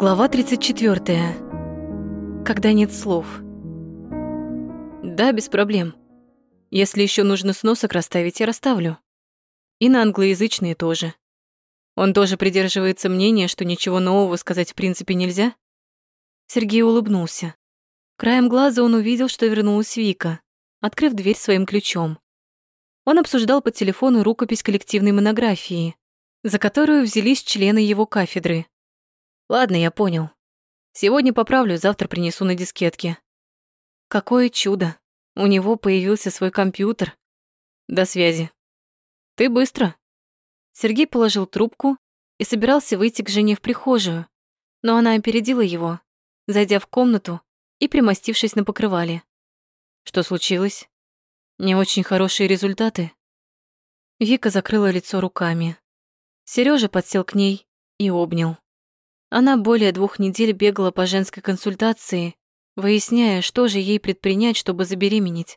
Глава 34. Когда нет слов. Да, без проблем. Если еще нужно сносок расставить, я расставлю. И на англоязычные тоже. Он тоже придерживается мнения, что ничего нового сказать в принципе нельзя? Сергей улыбнулся. Краем глаза он увидел, что вернулась Вика, открыв дверь своим ключом. Он обсуждал по телефону рукопись коллективной монографии, за которую взялись члены его кафедры. Ладно, я понял. Сегодня поправлю, завтра принесу на дискетке. Какое чудо. У него появился свой компьютер. До связи. Ты быстро. Сергей положил трубку и собирался выйти к жене в прихожую, но она опередила его, зайдя в комнату и примостившись на покрывале. Что случилось? Не очень хорошие результаты. Вика закрыла лицо руками. Сережа подсел к ней и обнял. Она более двух недель бегала по женской консультации, выясняя, что же ей предпринять, чтобы забеременеть.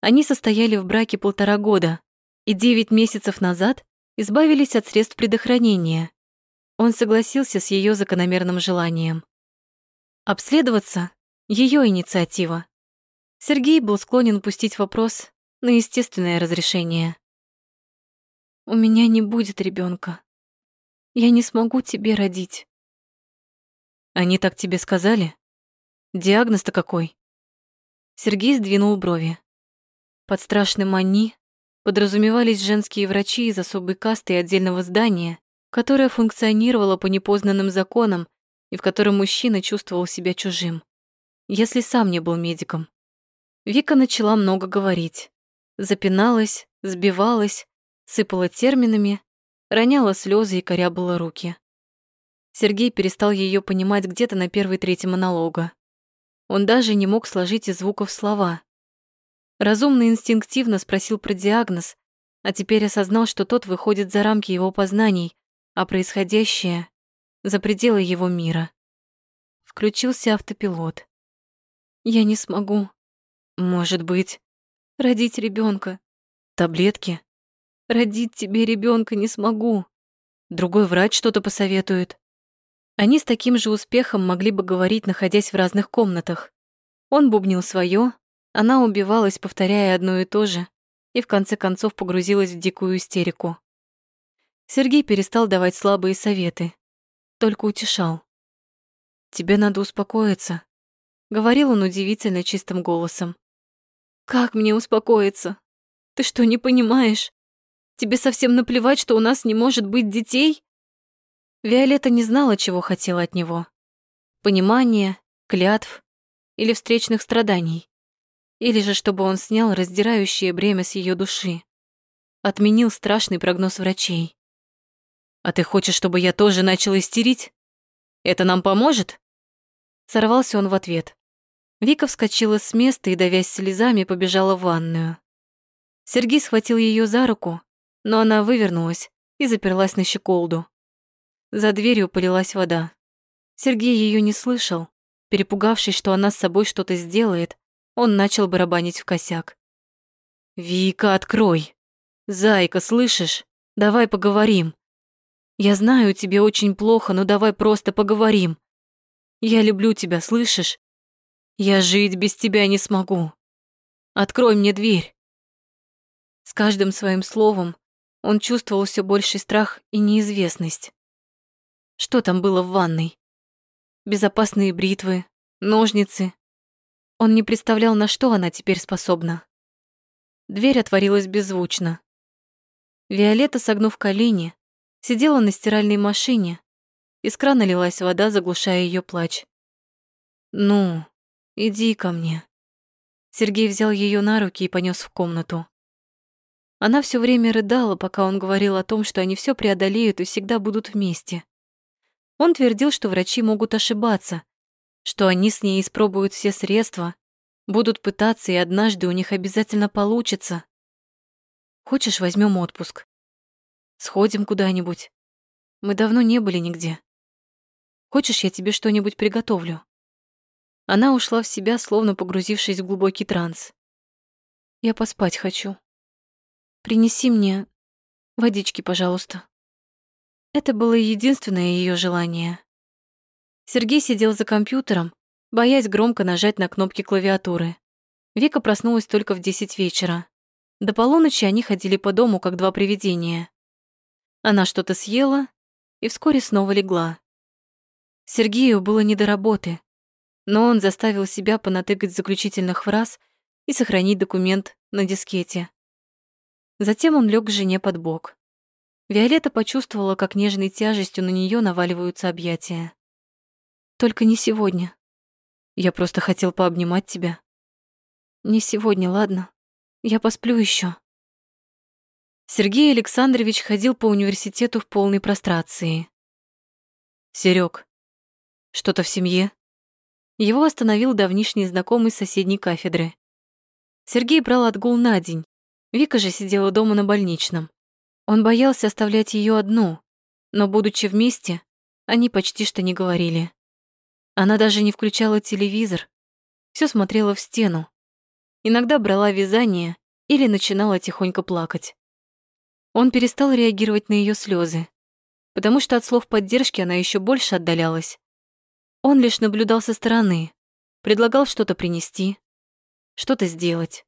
Они состояли в браке полтора года, и девять месяцев назад избавились от средств предохранения. Он согласился с ее закономерным желанием. Обследоваться — ее инициатива. Сергей был склонен пустить вопрос на естественное разрешение. «У меня не будет ребенка. Я не смогу тебе родить». «Они так тебе сказали? Диагноз-то какой?» Сергей сдвинул брови. Под страшным «они» подразумевались женские врачи из особой касты и отдельного здания, которое функционировало по непознанным законам и в котором мужчина чувствовал себя чужим, если сам не был медиком. Вика начала много говорить. Запиналась, сбивалась, сыпала терминами, роняла слезы и корябала руки. Сергей перестал ее понимать где-то на первой трети монолога. Он даже не мог сложить из звуков слова. Разумно инстинктивно спросил про диагноз, а теперь осознал, что тот выходит за рамки его познаний, а происходящее — за пределы его мира. Включился автопилот. «Я не смогу», может быть, родить ребенка. Таблетки. Родить тебе ребенка не смогу. Другой врач что-то посоветует. Они с таким же успехом могли бы говорить, находясь в разных комнатах. Он бубнил свое, она убивалась, повторяя одно и то же, и в конце концов погрузилась в дикую истерику. Сергей перестал давать слабые советы, только утешал. «Тебе надо успокоиться», — говорил он удивительно чистым голосом. Как мне успокоиться? Ты что, не понимаешь? Тебе совсем наплевать, что у нас не может быть детей? Виолетта не знала, чего хотела от него. Понимания, клятв или встречных страданий. Или же чтобы он снял раздирающее бремя с ее души. Отменил страшный прогноз врачей. «А ты хочешь, чтобы я тоже начал истерить? Это нам поможет?» Сорвался он в ответ. Вика вскочила с места и, давясь слезами, побежала в ванную. Сергей схватил ее за руку, но она вывернулась и заперлась на щеколду. За дверью полилась вода. Сергей ее не слышал. Перепугавшись, что она с собой что-то сделает, он начал барабанить в косяк. «Вика, открой! Зайка, слышишь? Давай поговорим. Я знаю, тебе очень плохо, но давай просто поговорим. Я люблю тебя, слышишь? Я жить без тебя не смогу. Открой мне дверь. С каждым своим словом он чувствовал все больший страх и неизвестность. Что там было в ванной? Безопасные бритвы, ножницы. Он не представлял, на что она теперь способна. Дверь отворилась беззвучно. Виолетта, согнув колени, сидела на стиральной машине. Из крана лилась вода, заглушая ее плач. «Ну, Иди ко мне. Сергей взял ее на руки и понес в комнату. Она все время рыдала, пока он говорил о том, что они все преодолеют и всегда будут вместе. Он твердил, что врачи могут ошибаться, что они с ней испробуют все средства, будут пытаться, и однажды у них обязательно получится. Хочешь, возьмем отпуск? Сходим куда-нибудь. Мы давно не были нигде. Хочешь, я тебе что-нибудь приготовлю? Она ушла в себя, словно погрузившись в глубокий транс. «Я поспать хочу. Принеси мне водички, пожалуйста». Это было единственное ее желание. Сергей сидел за компьютером, боясь громко нажать на кнопки клавиатуры. Вика проснулась только в 10 вечера. До полуночи они ходили по дому, как два привидения. Она что-то съела и вскоре снова легла. Сергею было не до работы, но он заставил себя понатыкать заключительных фраз и сохранить документ на дискете. Затем он лег к жене под бок. Виолетта почувствовала, как нежной тяжестью на нее наваливаются объятия. «Только не сегодня. Я просто хотел пообнимать тебя». «Не сегодня, ладно? Я посплю еще. Сергей Александрович ходил по университету в полной прострации. «Серёг, что-то в семье?» Его остановил давнишний знакомый с соседней кафедры. Сергей брал отгул на день. Вика же сидела дома на больничном. Он боялся оставлять ее одну, но, будучи вместе, они почти что не говорили. Она даже не включала телевизор, все смотрела в стену. Иногда брала вязание или начинала тихонько плакать. Он перестал реагировать на ее слезы, потому что от слов поддержки она еще больше отдалялась. Он лишь наблюдал со стороны, предлагал что-то принести, что-то сделать.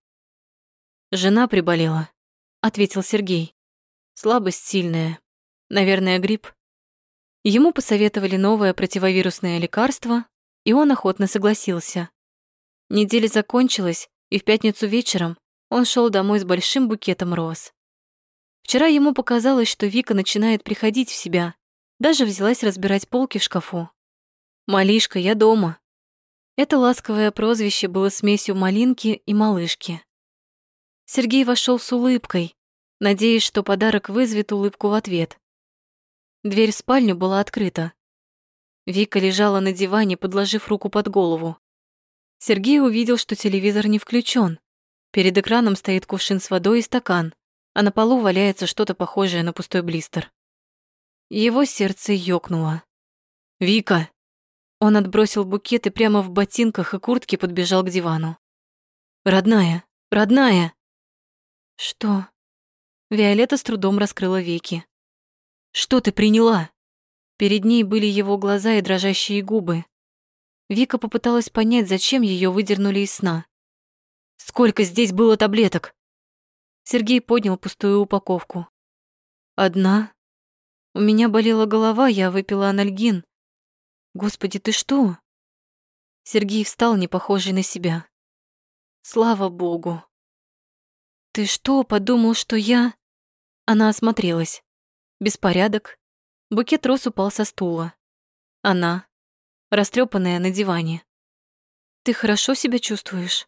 «Жена приболела», — ответил Сергей. «Слабость сильная. Наверное, грипп». Ему посоветовали новое противовирусное лекарство, и он охотно согласился. Неделя закончилась, и в пятницу вечером он шел домой с большим букетом роз. Вчера ему показалось, что Вика начинает приходить в себя. Даже взялась разбирать полки в шкафу. «Малишка, я дома». Это ласковое прозвище было смесью малинки и малышки. Сергей вошел с улыбкой, надеясь, что подарок вызовет улыбку в ответ. Дверь в спальню была открыта. Вика лежала на диване, подложив руку под голову. Сергей увидел, что телевизор не включен. Перед экраном стоит кувшин с водой и стакан а на полу валяется что-то похожее на пустой блистер. Его сердце ёкнуло. «Вика!» Он отбросил букет и прямо в ботинках и куртке подбежал к дивану. «Родная! Родная!» «Что?» Виолетта с трудом раскрыла веки. «Что ты приняла?» Перед ней были его глаза и дрожащие губы. Вика попыталась понять, зачем ее выдернули из сна. «Сколько здесь было таблеток?» Сергей поднял пустую упаковку. «Одна? У меня болела голова, я выпила анальгин. Господи, ты что?» Сергей встал, не похожий на себя. «Слава Богу!» «Ты что, подумал, что я...» Она осмотрелась. Беспорядок. Букет роз упал со стула. Она, растрепанная на диване. «Ты хорошо себя чувствуешь?»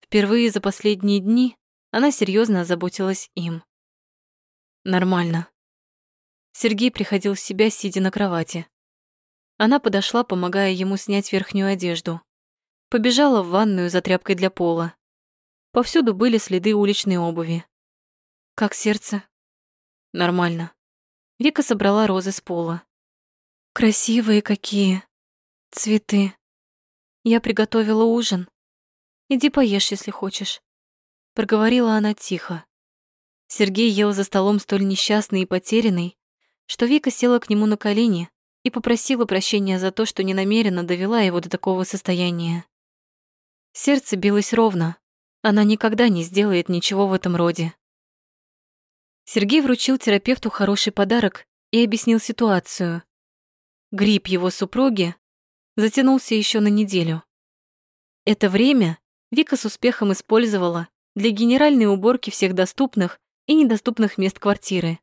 Впервые за последние дни она серьезно озаботилась им. Нормально. Сергей приходил в себя, сидя на кровати. Она подошла, помогая ему снять верхнюю одежду. Побежала в ванную за тряпкой для пола. Повсюду были следы уличной обуви. Как сердце? Нормально. Вика собрала розы с пола. Красивые какие. Цветы. Я приготовила ужин. Иди поешь, если хочешь проговорила она тихо. Сергей ел за столом столь несчастный и потерянный, что Вика села к нему на колени и попросила прощения за то, что ненамеренно довела его до такого состояния. Сердце билось ровно. Она никогда не сделает ничего в этом роде. Сергей вручил терапевту хороший подарок и объяснил ситуацию. Грипп его супруги затянулся еще на неделю. Это время Вика с успехом использовала для генеральной уборки всех доступных и недоступных мест квартиры.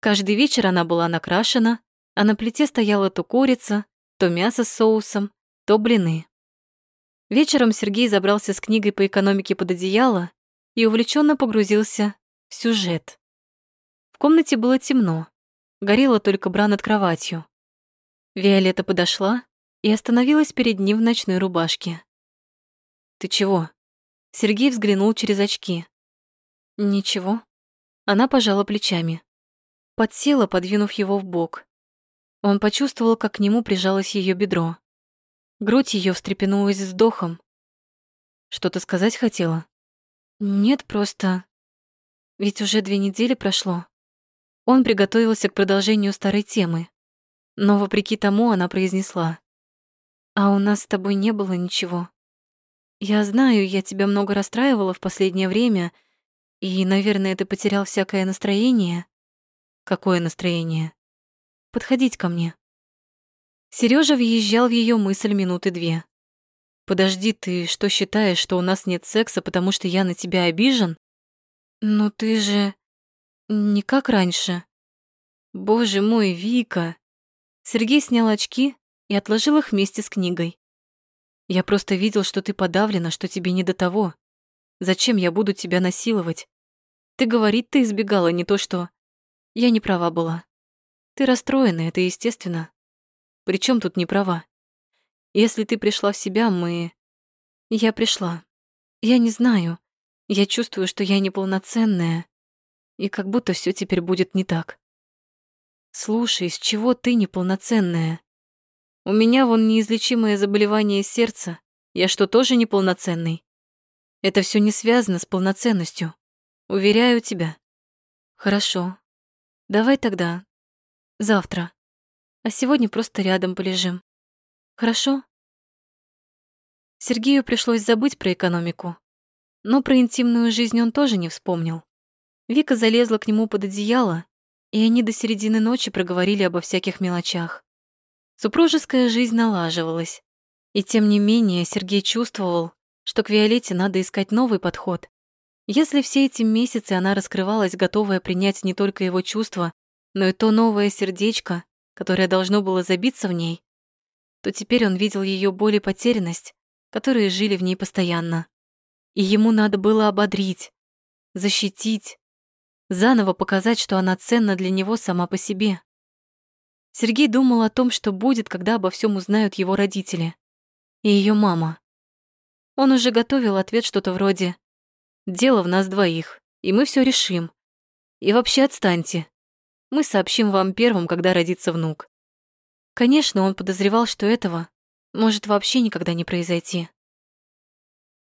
Каждый вечер она была накрашена, а на плите стояла то курица, то мясо с соусом, то блины. Вечером Сергей забрался с книгой по экономике под одеяло и увлеченно погрузился в сюжет. В комнате было темно, горела только бра над кроватью. Виолетта подошла и остановилась перед ним в ночной рубашке. «Ты чего?» Сергей взглянул через очки. Ничего. Она пожала плечами. Подсела, подвинув его в бок. Он почувствовал, как к нему прижалось ее бедро. Грудь ее встрепенулась вздохом. Что-то сказать хотела? Нет, просто... Ведь уже две недели прошло. Он приготовился к продолжению старой темы. Но вопреки тому она произнесла. «А у нас с тобой не было ничего. Я знаю, я тебя много расстраивала в последнее время, и, наверное, ты потерял всякое настроение». «Какое настроение?» «Подходить ко мне». Сережа въезжал в ее мысль минуты две. «Подожди, ты что считаешь, что у нас нет секса, потому что я на тебя обижен?» «Ну ты же...» «Не как раньше». «Боже мой, Вика!» Сергей снял очки и отложил их вместе с книгой. «Я просто видел, что ты подавлена, что тебе не до того. Зачем я буду тебя насиловать? Ты говорить ты избегала, не то что... Я не права была. Ты расстроена, это естественно. Причем тут не права? Если ты пришла в себя, мы... Я пришла. Я не знаю. Я чувствую, что я неполноценная. И как будто все теперь будет не так. Слушай, с чего ты неполноценная? У меня вон неизлечимое заболевание сердца. Я что, тоже неполноценный? Это все не связано с полноценностью. Уверяю тебя. Хорошо. Давай тогда. Завтра. А сегодня просто рядом полежим. Хорошо? Сергею пришлось забыть про экономику. Но про интимную жизнь он тоже не вспомнил. Вика залезла к нему под одеяло и они до середины ночи проговорили обо всяких мелочах. Супружеская жизнь налаживалась. И тем не менее Сергей чувствовал, что к Виолетте надо искать новый подход. Если все эти месяцы она раскрывалась, готовая принять не только его чувства, но и то новое сердечко, которое должно было забиться в ней, то теперь он видел ее боль и потерянность, которые жили в ней постоянно. И ему надо было ободрить, защитить, заново показать, что она ценна для него сама по себе. Сергей думал о том, что будет, когда обо всем узнают его родители и ее мама. Он уже готовил ответ что-то вроде «Дело в нас двоих, и мы все решим. И вообще отстаньте. Мы сообщим вам первым, когда родится внук». Конечно, он подозревал, что этого может вообще никогда не произойти.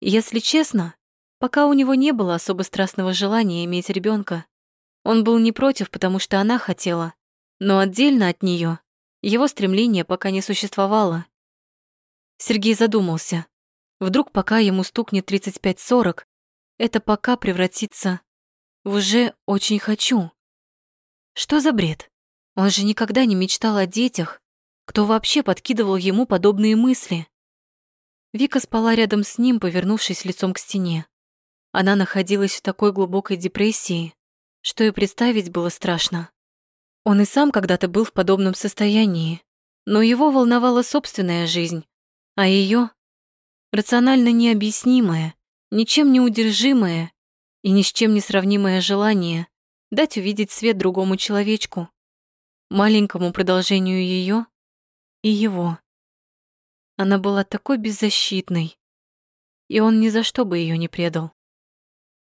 Если честно, Пока у него не было особо страстного желания иметь ребенка, он был не против, потому что она хотела, но отдельно от нее его стремление пока не существовало. Сергей задумался. Вдруг пока ему стукнет 35-40, это пока превратится в уже очень хочу. Что за бред? Он же никогда не мечтал о детях. Кто вообще подкидывал ему подобные мысли? Вика спала рядом с ним, повернувшись лицом к стене. Она находилась в такой глубокой депрессии, что и представить было страшно. Он и сам когда-то был в подобном состоянии, но его волновала собственная жизнь, а ее рационально необъяснимое, ничем не удержимое и ни с чем не сравнимое желание дать увидеть свет другому человечку, маленькому продолжению ее и его. Она была такой беззащитной, и он ни за что бы ее не предал.